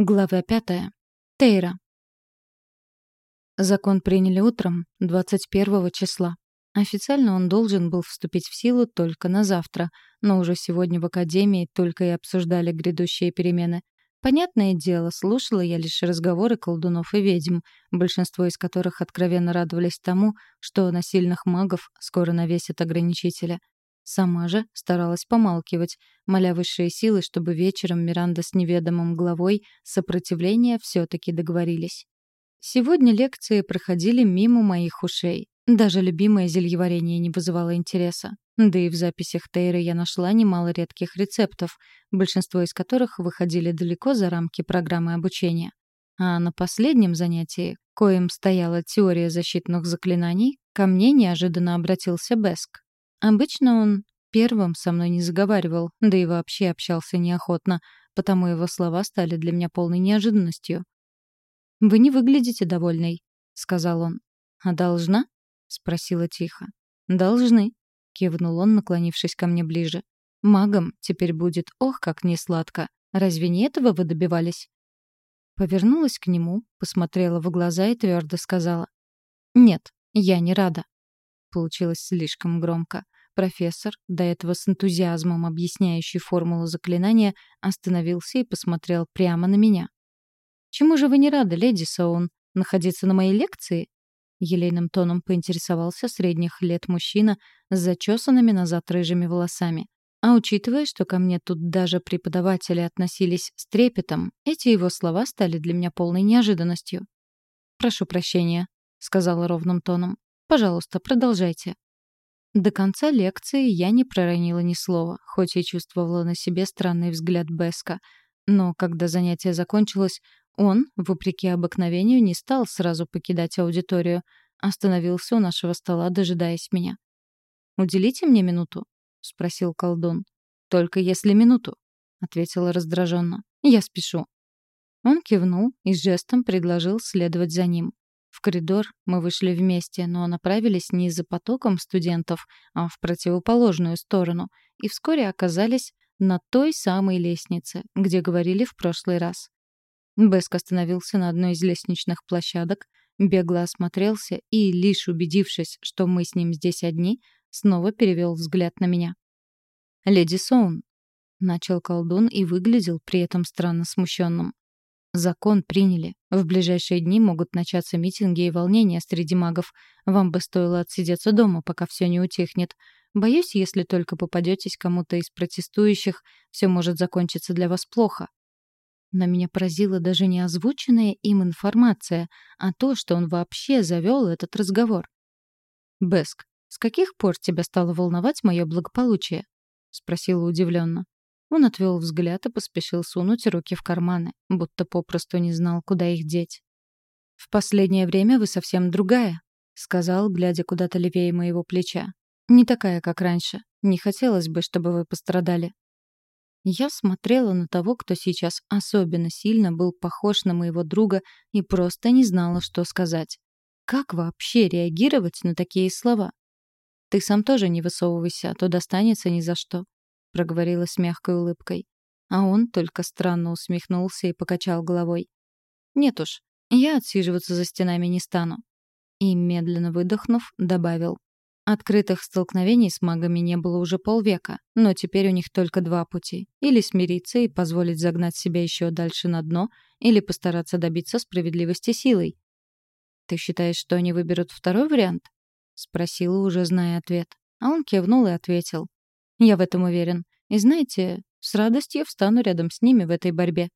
Глава пятая. Тейра. Закон приняли утром, 21 числа. Официально он должен был вступить в силу только на завтра, но уже сегодня в Академии только и обсуждали грядущие перемены. Понятное дело, слушала я лишь разговоры колдунов и ведьм, большинство из которых откровенно радовались тому, что на сильных магов скоро навесят ограничителя. Сама же старалась помалкивать, моля высшие силы, чтобы вечером Миранда с неведомым главой сопротивления все-таки договорились. Сегодня лекции проходили мимо моих ушей. Даже любимое зельеварение не вызывало интереса. Да и в записях Тейры я нашла немало редких рецептов, большинство из которых выходили далеко за рамки программы обучения. А на последнем занятии, коим стояла теория защитных заклинаний, ко мне неожиданно обратился Беск. Обычно он первым со мной не заговаривал, да и вообще общался неохотно, потому его слова стали для меня полной неожиданностью. «Вы не выглядите довольной», — сказал он. «А должна?» — спросила тихо. «Должны», — кивнул он, наклонившись ко мне ближе. «Магом теперь будет ох, как несладко. Разве не этого вы добивались?» Повернулась к нему, посмотрела в глаза и твердо сказала. «Нет, я не рада». Получилось слишком громко. Профессор, до этого с энтузиазмом объясняющий формулу заклинания, остановился и посмотрел прямо на меня. «Чему же вы не рады, леди Соун? Находиться на моей лекции?» Елейным тоном поинтересовался средних лет мужчина с зачесанными назад рыжими волосами. А учитывая, что ко мне тут даже преподаватели относились с трепетом, эти его слова стали для меня полной неожиданностью. «Прошу прощения», — сказала ровным тоном. Пожалуйста, продолжайте». До конца лекции я не проронила ни слова, хоть и чувствовала на себе странный взгляд Беска. Но когда занятие закончилось, он, вопреки обыкновению, не стал сразу покидать аудиторию, остановился у нашего стола, дожидаясь меня. «Уделите мне минуту?» — спросил колдун. «Только если минуту», — ответила раздраженно. «Я спешу». Он кивнул и жестом предложил следовать за ним. В коридор мы вышли вместе, но направились не за потоком студентов, а в противоположную сторону, и вскоре оказались на той самой лестнице, где говорили в прошлый раз. Беск остановился на одной из лестничных площадок, бегло осмотрелся и, лишь убедившись, что мы с ним здесь одни, снова перевел взгляд на меня. «Леди Соун», — начал колдун и выглядел при этом странно смущенным. Закон приняли. В ближайшие дни могут начаться митинги и волнения среди магов. Вам бы стоило отсидеться дома, пока все не утихнет. Боюсь, если только попадетесь кому-то из протестующих, все может закончиться для вас плохо. На меня поразила даже не озвученная им информация, а то, что он вообще завел этот разговор. «Беск, с каких пор тебя стало волновать мое благополучие?» — спросила удивленно. Он отвел взгляд и поспешил сунуть руки в карманы, будто попросту не знал, куда их деть. «В последнее время вы совсем другая», — сказал, глядя куда-то левее моего плеча. «Не такая, как раньше. Не хотелось бы, чтобы вы пострадали». Я смотрела на того, кто сейчас особенно сильно был похож на моего друга и просто не знала, что сказать. Как вообще реагировать на такие слова? «Ты сам тоже не высовывайся, а то достанется ни за что», — проговорила с мягкой улыбкой. А он только странно усмехнулся и покачал головой. «Нет уж, я отсиживаться за стенами не стану». И, медленно выдохнув, добавил. Открытых столкновений с магами не было уже полвека, но теперь у них только два пути. Или смириться и позволить загнать себя еще дальше на дно, или постараться добиться справедливости силой. «Ты считаешь, что они выберут второй вариант?» — спросила, уже зная ответ. А он кивнул и ответил. Я в этом уверен. И знаете, с радостью встану рядом с ними в этой борьбе.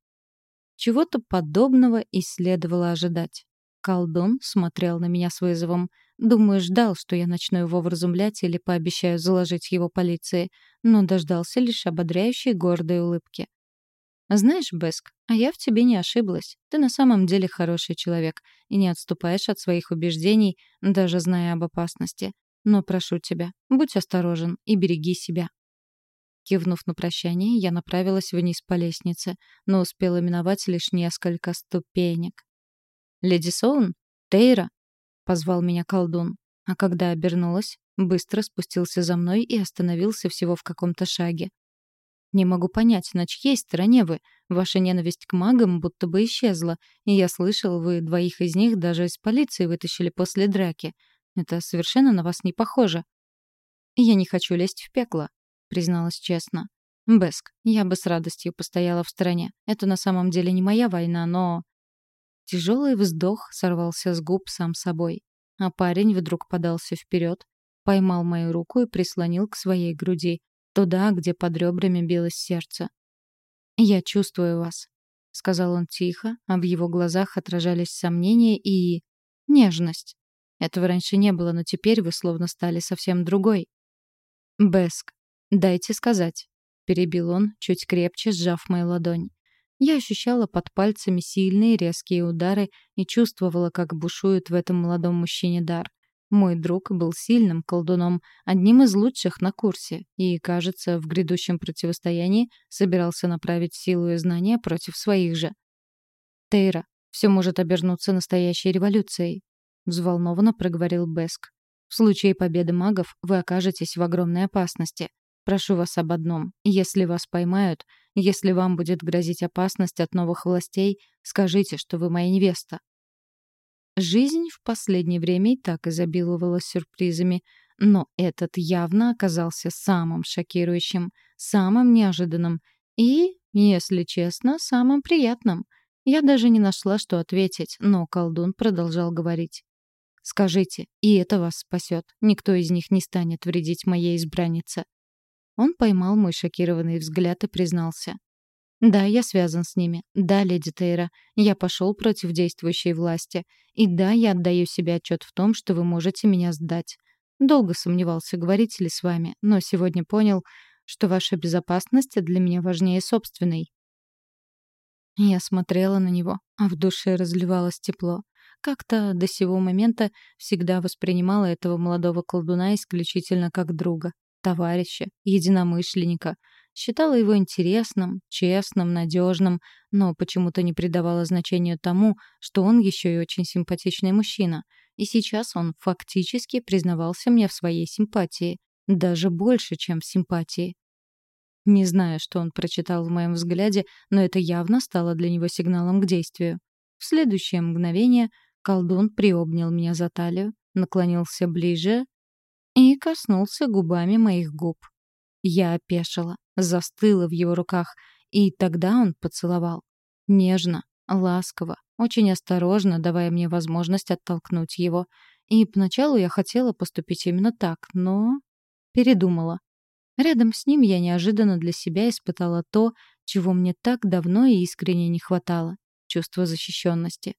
Чего-то подобного и следовало ожидать. Колдун смотрел на меня с вызовом. Думаю, ждал, что я начну его вразумлять или пообещаю заложить его полиции, но дождался лишь ободряющей гордой улыбки. «Знаешь, Беск, а я в тебе не ошиблась. Ты на самом деле хороший человек и не отступаешь от своих убеждений, даже зная об опасности. Но прошу тебя, будь осторожен и береги себя». Кивнув на прощание, я направилась вниз по лестнице, но успела миновать лишь несколько ступенек. «Леди Соун? Тейра!» — позвал меня колдун. А когда обернулась, быстро спустился за мной и остановился всего в каком-то шаге. Не могу понять, на чьей стороне вы. Ваша ненависть к магам будто бы исчезла, и я слышал, вы двоих из них даже из полиции вытащили после драки. Это совершенно на вас не похоже. Я не хочу лезть в пекло, призналась честно. Беск, я бы с радостью постояла в стороне. Это на самом деле не моя война, но... Тяжелый вздох сорвался с губ сам собой. А парень вдруг подался вперед, поймал мою руку и прислонил к своей груди, туда, где под ребрами билось сердце. «Я чувствую вас», — сказал он тихо, а в его глазах отражались сомнения и... нежность. Этого раньше не было, но теперь вы словно стали совсем другой. «Беск, дайте сказать», — перебил он, чуть крепче сжав мою ладонь. Я ощущала под пальцами сильные резкие удары и чувствовала, как бушует в этом молодом мужчине дар. Мой друг был сильным колдуном, одним из лучших на курсе, и, кажется, в грядущем противостоянии собирался направить силу и знания против своих же. «Тейра, все может обернуться настоящей революцией», — взволнованно проговорил Беск. «В случае победы магов вы окажетесь в огромной опасности. Прошу вас об одном. Если вас поймают, если вам будет грозить опасность от новых властей, скажите, что вы моя невеста. Жизнь в последнее время и так изобиловала сюрпризами, но этот явно оказался самым шокирующим, самым неожиданным и, если честно, самым приятным. Я даже не нашла, что ответить, но колдун продолжал говорить. «Скажите, и это вас спасет. Никто из них не станет вредить моей избраннице». Он поймал мой шокированный взгляд и признался. Да, я связан с ними. Да, леди Тейра, я пошел против действующей власти. И да, я отдаю себе отчет в том, что вы можете меня сдать. Долго сомневался, говорить ли с вами, но сегодня понял, что ваша безопасность для меня важнее собственной. Я смотрела на него, а в душе разливалось тепло. Как-то до сего момента всегда воспринимала этого молодого колдуна исключительно как друга, товарища, единомышленника — Считала его интересным, честным, надежным, но почему-то не придавала значения тому, что он еще и очень симпатичный мужчина. И сейчас он фактически признавался мне в своей симпатии. Даже больше, чем в симпатии. Не знаю, что он прочитал в моем взгляде, но это явно стало для него сигналом к действию. В следующее мгновение колдун приобнял меня за талию, наклонился ближе и коснулся губами моих губ. Я опешила застыла в его руках, и тогда он поцеловал. Нежно, ласково, очень осторожно, давая мне возможность оттолкнуть его. И поначалу я хотела поступить именно так, но передумала. Рядом с ним я неожиданно для себя испытала то, чего мне так давно и искренне не хватало — чувство защищенности.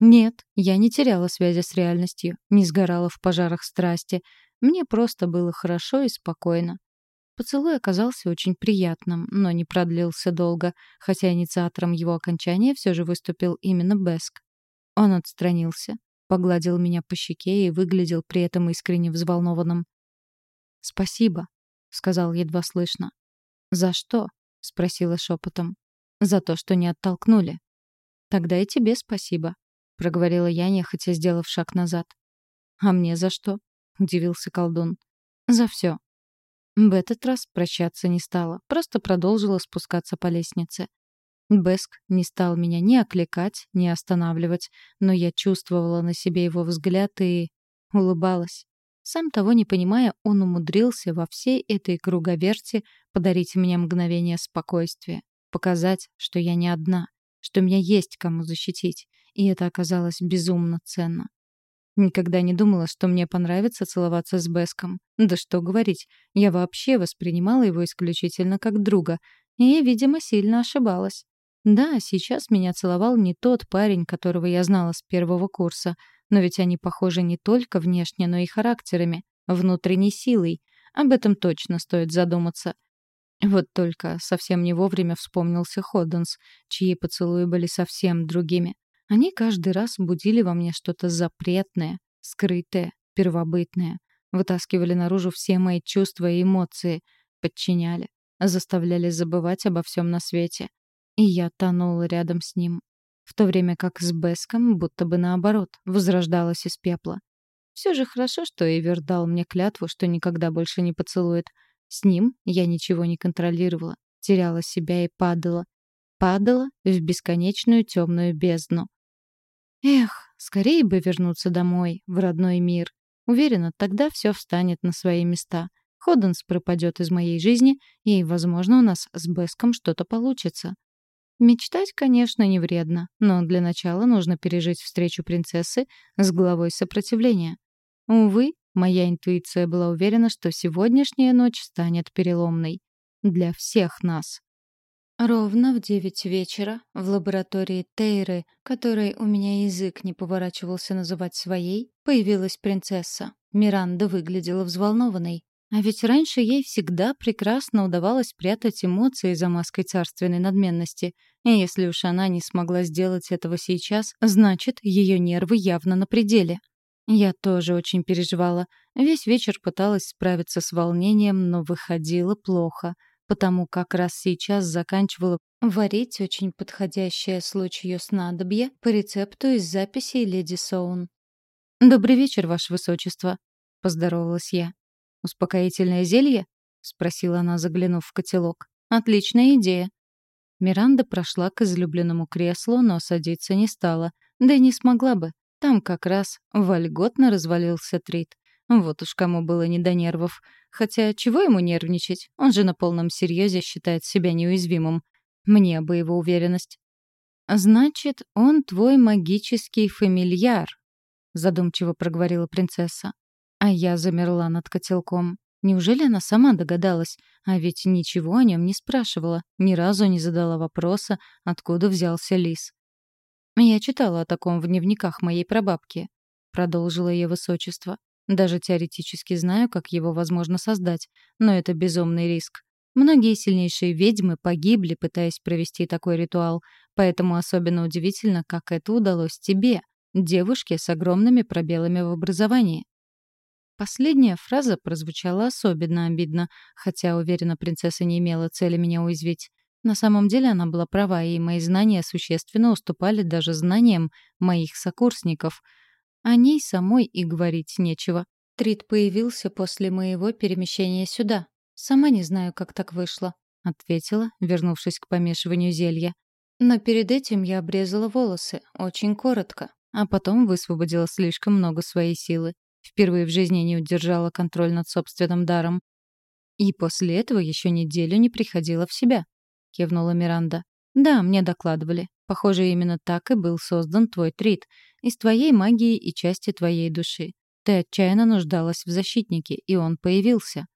Нет, я не теряла связи с реальностью, не сгорала в пожарах страсти. Мне просто было хорошо и спокойно. Поцелуй оказался очень приятным, но не продлился долго, хотя инициатором его окончания все же выступил именно Беск. Он отстранился, погладил меня по щеке и выглядел при этом искренне взволнованным. «Спасибо», — сказал едва слышно. «За что?» — спросила шепотом. «За то, что не оттолкнули». «Тогда и тебе спасибо», — проговорила я, нехотя сделав шаг назад. «А мне за что?» — удивился колдун. «За все. В этот раз прощаться не стала, просто продолжила спускаться по лестнице. Беск не стал меня ни окликать, ни останавливать, но я чувствовала на себе его взгляд и улыбалась. Сам того не понимая, он умудрился во всей этой круговерти подарить мне мгновение спокойствия, показать, что я не одна, что меня есть кому защитить, и это оказалось безумно ценно. Никогда не думала, что мне понравится целоваться с Беском. Да что говорить, я вообще воспринимала его исключительно как друга. И, видимо, сильно ошибалась. Да, сейчас меня целовал не тот парень, которого я знала с первого курса. Но ведь они похожи не только внешне, но и характерами, внутренней силой. Об этом точно стоит задуматься. Вот только совсем не вовремя вспомнился Ходденс, чьи поцелуи были совсем другими. Они каждый раз будили во мне что-то запретное, скрытое, первобытное, вытаскивали наружу все мои чувства и эмоции, подчиняли, заставляли забывать обо всем на свете. И я тонула рядом с ним, в то время как с Беском будто бы наоборот, возрождалась из пепла. Все же хорошо, что Эвер дал мне клятву, что никогда больше не поцелует. С ним я ничего не контролировала, теряла себя и падала. Падала в бесконечную темную бездну. Эх, скорее бы вернуться домой, в родной мир. Уверена, тогда все встанет на свои места. Ходенс пропадет из моей жизни, и, возможно, у нас с Беском что-то получится. Мечтать, конечно, не вредно, но для начала нужно пережить встречу принцессы с главой сопротивления. Увы, моя интуиция была уверена, что сегодняшняя ночь станет переломной. Для всех нас. Ровно в девять вечера в лаборатории Тейры, которой у меня язык не поворачивался называть своей, появилась принцесса. Миранда выглядела взволнованной. А ведь раньше ей всегда прекрасно удавалось прятать эмоции за маской царственной надменности. И если уж она не смогла сделать этого сейчас, значит, ее нервы явно на пределе. Я тоже очень переживала. Весь вечер пыталась справиться с волнением, но выходило плохо, потому как раз сейчас заканчивала варить очень подходящее случаю снадобье по рецепту из записей леди Соун. «Добрый вечер, Ваше Высочество», — поздоровалась я. «Успокоительное зелье?» — спросила она, заглянув в котелок. «Отличная идея». Миранда прошла к излюбленному креслу, но садиться не стала. Да и не смогла бы. Там как раз вольготно развалился Трит. Вот уж кому было не до нервов. Хотя чего ему нервничать? Он же на полном серьезе считает себя неуязвимым. Мне бы его уверенность. «Значит, он твой магический фамильяр», — задумчиво проговорила принцесса. А я замерла над котелком. Неужели она сама догадалась? А ведь ничего о нем не спрашивала, ни разу не задала вопроса, откуда взялся лис. «Я читала о таком в дневниках моей прабабки», — продолжило ее высочество. «Даже теоретически знаю, как его возможно создать, но это безумный риск. Многие сильнейшие ведьмы погибли, пытаясь провести такой ритуал, поэтому особенно удивительно, как это удалось тебе, девушке с огромными пробелами в образовании. Последняя фраза прозвучала особенно обидно, хотя, уверена, принцесса не имела цели меня уязвить. На самом деле она была права, и мои знания существенно уступали даже знаниям моих сокурсников. О ней самой и говорить нечего. Трид появился после моего перемещения сюда. Сама не знаю, как так вышло, ответила, вернувшись к помешиванию зелья. Но перед этим я обрезала волосы, очень коротко, а потом высвободила слишком много своей силы. Впервые в жизни не удержала контроль над собственным даром. «И после этого еще неделю не приходила в себя», — кивнула Миранда. «Да, мне докладывали. Похоже, именно так и был создан твой трит. Из твоей магии и части твоей души. Ты отчаянно нуждалась в защитнике, и он появился».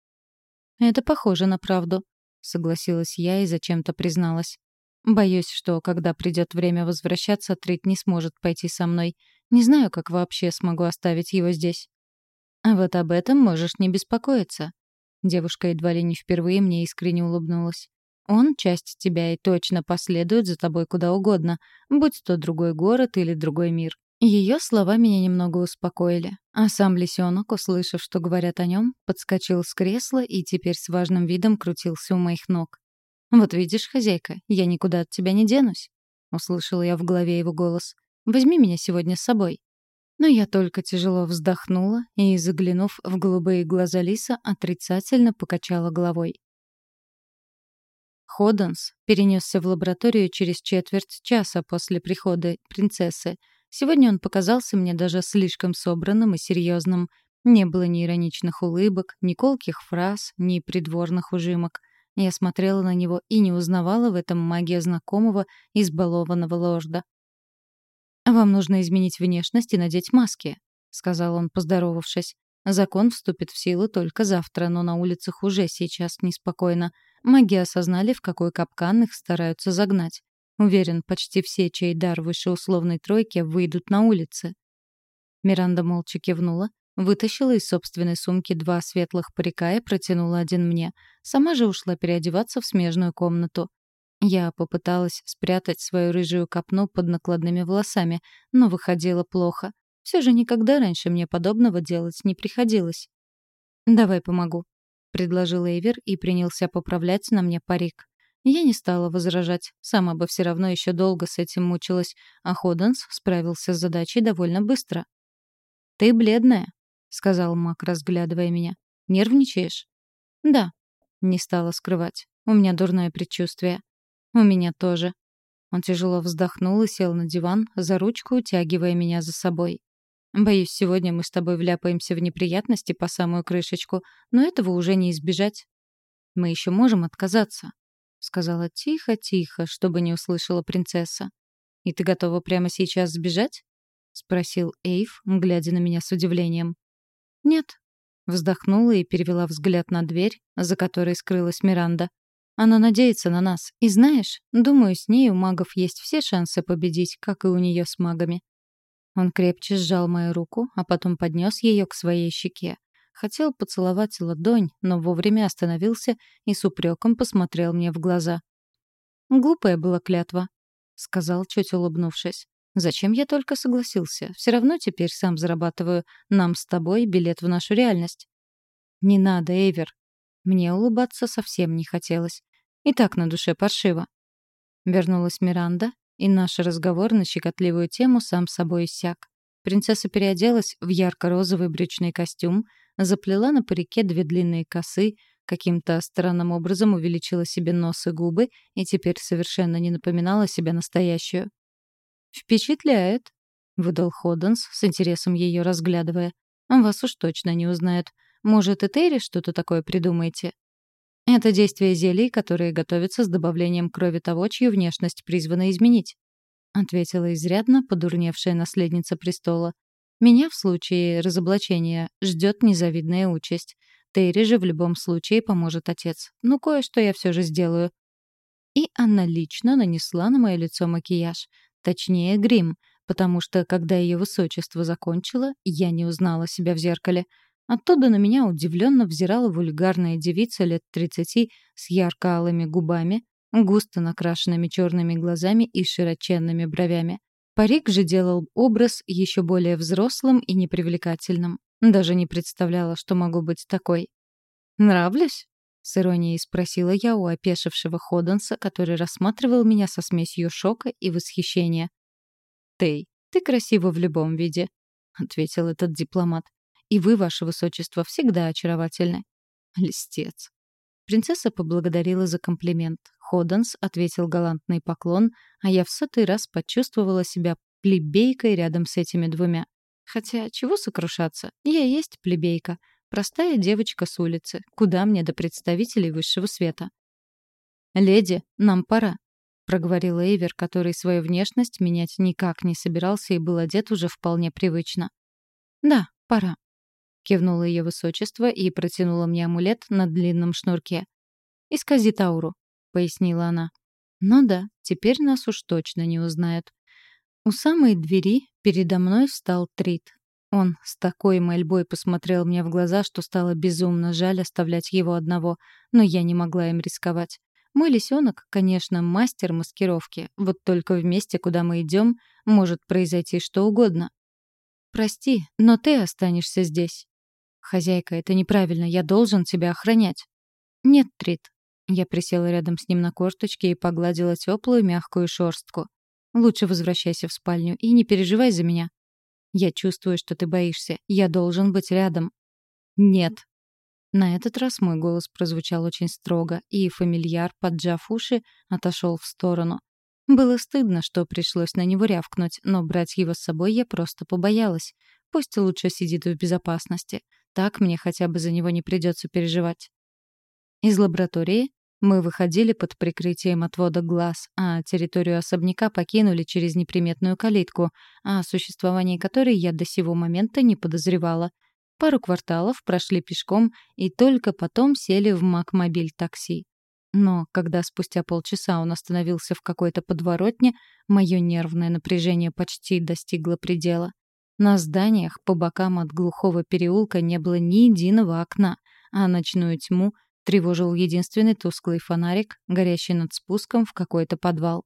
«Это похоже на правду», — согласилась я и зачем-то призналась. «Боюсь, что, когда придет время возвращаться, Трит не сможет пойти со мной. Не знаю, как вообще смогу оставить его здесь». А вот об этом можешь не беспокоиться. Девушка едва ли не впервые мне искренне улыбнулась. Он часть тебя и точно последует за тобой куда угодно, будь то другой город или другой мир. Ее слова меня немного успокоили, а сам лисенок, услышав, что говорят о нем, подскочил с кресла и теперь с важным видом крутился у моих ног. «Вот видишь, хозяйка, я никуда от тебя не денусь», — услышала я в голове его голос. «Возьми меня сегодня с собой». Но я только тяжело вздохнула и, заглянув в голубые глаза Лиса, отрицательно покачала головой. Ходенс перенесся в лабораторию через четверть часа после прихода принцессы. Сегодня он показался мне даже слишком собранным и серьезным. Не было ни ироничных улыбок, ни колких фраз, ни придворных ужимок. Я смотрела на него и не узнавала в этом магия знакомого, избалованного лорда. «Вам нужно изменить внешность и надеть маски», — сказал он, поздоровавшись. «Закон вступит в силу только завтра, но на улицах уже сейчас неспокойно. Маги осознали, в какой капкан их стараются загнать. Уверен, почти все, чей дар выше условной тройки, выйдут на улицы». Миранда молча кивнула, вытащила из собственной сумки два светлых парика и протянула один мне. Сама же ушла переодеваться в смежную комнату. Я попыталась спрятать свою рыжую копну под накладными волосами, но выходило плохо. Все же никогда раньше мне подобного делать не приходилось. «Давай помогу», — предложил Эйвер и принялся поправлять на мне парик. Я не стала возражать, сама бы все равно еще долго с этим мучилась, а Ходенс справился с задачей довольно быстро. «Ты бледная», — сказал Мак, разглядывая меня. «Нервничаешь?» «Да», — не стала скрывать. У меня дурное предчувствие. У меня тоже. Он тяжело вздохнул и сел на диван, за ручку утягивая меня за собой. Боюсь, сегодня мы с тобой вляпаемся в неприятности по самую крышечку, но этого уже не избежать. Мы еще можем отказаться, сказала тихо-тихо, чтобы не услышала принцесса. И ты готова прямо сейчас сбежать? спросил Эйв, глядя на меня с удивлением. Нет, вздохнула и перевела взгляд на дверь, за которой скрылась Миранда. Она надеется на нас. И знаешь, думаю, с ней у магов есть все шансы победить, как и у нее с магами. Он крепче сжал мою руку, а потом поднес ее к своей щеке. Хотел поцеловать ладонь, но вовремя остановился и с упреком посмотрел мне в глаза. «Глупая была клятва», — сказал, чуть улыбнувшись. «Зачем я только согласился? Все равно теперь сам зарабатываю. Нам с тобой билет в нашу реальность». «Не надо, Эйвер». Мне улыбаться совсем не хотелось. И так на душе паршиво. Вернулась Миранда, и наш разговор на щекотливую тему сам собой иссяк. Принцесса переоделась в ярко-розовый брючный костюм, заплела на парике две длинные косы, каким-то странным образом увеличила себе нос и губы и теперь совершенно не напоминала себя настоящую. «Впечатляет», — выдал Ходденс, с интересом ее разглядывая. «Вас уж точно не узнают. Может, и Терри что-то такое придумаете?» Это действие зелий, которые готовятся с добавлением крови того, чью внешность призвано изменить. Ответила изрядно подурневшая наследница престола. Меня в случае разоблачения ждет незавидная участь. Терри же в любом случае поможет отец. Ну, кое-что я все же сделаю. И она лично нанесла на мое лицо макияж. Точнее, грим, потому что, когда ее высочество закончило, я не узнала себя в зеркале — Оттуда на меня удивленно взирала вульгарная девица лет 30 с ярко-алыми губами, густо накрашенными черными глазами и широченными бровями. Парик же делал образ еще более взрослым и непривлекательным. Даже не представляла, что могу быть такой. «Нравлюсь?» — с иронией спросила я у опешившего Ходенса, который рассматривал меня со смесью шока и восхищения. «Ты, ты красива в любом виде», — ответил этот дипломат. И вы, ваше высочество, всегда очаровательны. Листец. Принцесса поблагодарила за комплимент. Ходенс ответил галантный поклон, а я в сотый раз почувствовала себя плебейкой рядом с этими двумя. Хотя, чего сокрушаться? Я есть плебейка. Простая девочка с улицы. Куда мне до представителей высшего света? «Леди, нам пора», — проговорил Эйвер, который свою внешность менять никак не собирался и был одет уже вполне привычно. «Да, пора», кивнуло ее высочество и протянула мне амулет на длинном шнурке. «Искази Тауру», — пояснила она. «Ну да, теперь нас уж точно не узнают». У самой двери передо мной встал Трит. Он с такой мольбой посмотрел мне в глаза, что стало безумно жаль оставлять его одного, но я не могла им рисковать. Мой лисенок, конечно, мастер маскировки, вот только в месте, куда мы идем, может произойти что угодно. «Прости, но ты останешься здесь», «Хозяйка, это неправильно, я должен тебя охранять». «Нет, Трит». Я присела рядом с ним на корточке и погладила теплую мягкую шорстку. «Лучше возвращайся в спальню и не переживай за меня. Я чувствую, что ты боишься. Я должен быть рядом». «Нет». На этот раз мой голос прозвучал очень строго, и фамильяр, поджав уши, отошел в сторону. Было стыдно, что пришлось на него рявкнуть, но брать его с собой я просто побоялась. Пусть лучше сидит в безопасности. Так мне хотя бы за него не придется переживать. Из лаборатории мы выходили под прикрытием отвода глаз, а территорию особняка покинули через неприметную калитку, о существовании которой я до сего момента не подозревала. Пару кварталов прошли пешком и только потом сели в Макмобиль такси. Но когда спустя полчаса он остановился в какой-то подворотне, мое нервное напряжение почти достигло предела. На зданиях по бокам от глухого переулка не было ни единого окна, а ночную тьму тревожил единственный тусклый фонарик, горящий над спуском в какой-то подвал.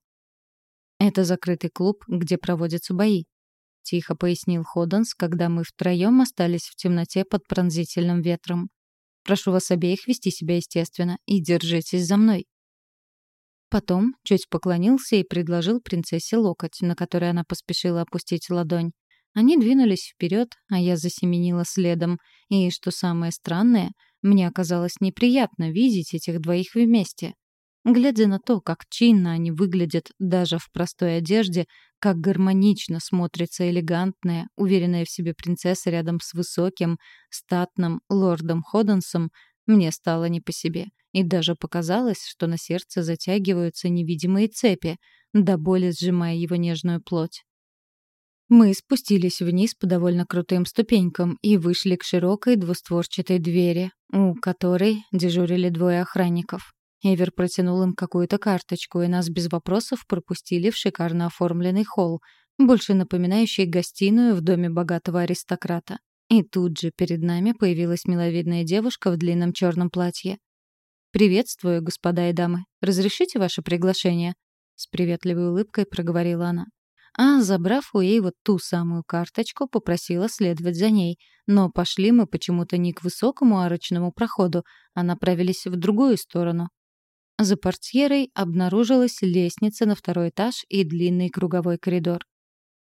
«Это закрытый клуб, где проводятся бои», — тихо пояснил Ходденс, когда мы втроем остались в темноте под пронзительным ветром. «Прошу вас обеих вести себя естественно и держитесь за мной». Потом чуть поклонился и предложил принцессе локоть, на который она поспешила опустить ладонь. Они двинулись вперед, а я засеменила следом. И, что самое странное, мне оказалось неприятно видеть этих двоих вместе. Глядя на то, как чинно они выглядят даже в простой одежде, как гармонично смотрится элегантная, уверенная в себе принцесса рядом с высоким, статным лордом Ходденсом, мне стало не по себе. И даже показалось, что на сердце затягиваются невидимые цепи, до боли сжимая его нежную плоть. Мы спустились вниз по довольно крутым ступенькам и вышли к широкой двустворчатой двери, у которой дежурили двое охранников. Эвер протянул им какую-то карточку, и нас без вопросов пропустили в шикарно оформленный холл, больше напоминающий гостиную в доме богатого аристократа. И тут же перед нами появилась миловидная девушка в длинном черном платье. «Приветствую, господа и дамы. Разрешите ваше приглашение?» С приветливой улыбкой проговорила она. А, забрав у ей вот ту самую карточку, попросила следовать за ней. Но пошли мы почему-то не к высокому арочному проходу, а направились в другую сторону, за портьерой обнаружилась лестница на второй этаж и длинный круговой коридор.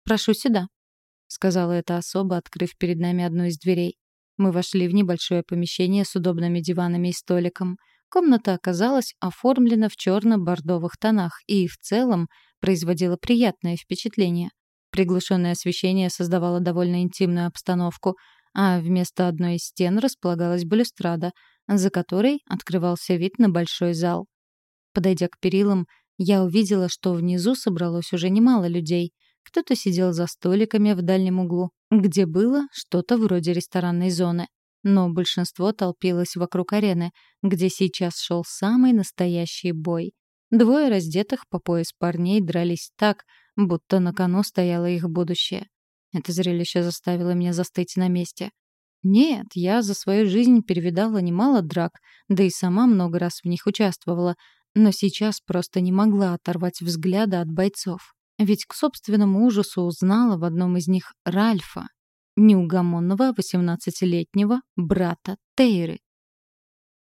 «Прошу сюда», — сказала эта особа, открыв перед нами одну из дверей. Мы вошли в небольшое помещение с удобными диванами и столиком. Комната оказалась оформлена в черно-бордовых тонах и в целом производила приятное впечатление. Приглушенное освещение создавало довольно интимную обстановку, а вместо одной из стен располагалась балюстрада, за которой открывался вид на большой зал. Подойдя к перилам, я увидела, что внизу собралось уже немало людей. Кто-то сидел за столиками в дальнем углу, где было что-то вроде ресторанной зоны. Но большинство толпилось вокруг арены, где сейчас шел самый настоящий бой. Двое раздетых по пояс парней дрались так, будто на кону стояло их будущее. Это зрелище заставило меня застыть на месте. Нет, я за свою жизнь перевидала немало драк, да и сама много раз в них участвовала, но сейчас просто не могла оторвать взгляда от бойцов. Ведь к собственному ужасу узнала в одном из них Ральфа, неугомонного 18-летнего брата Тейры.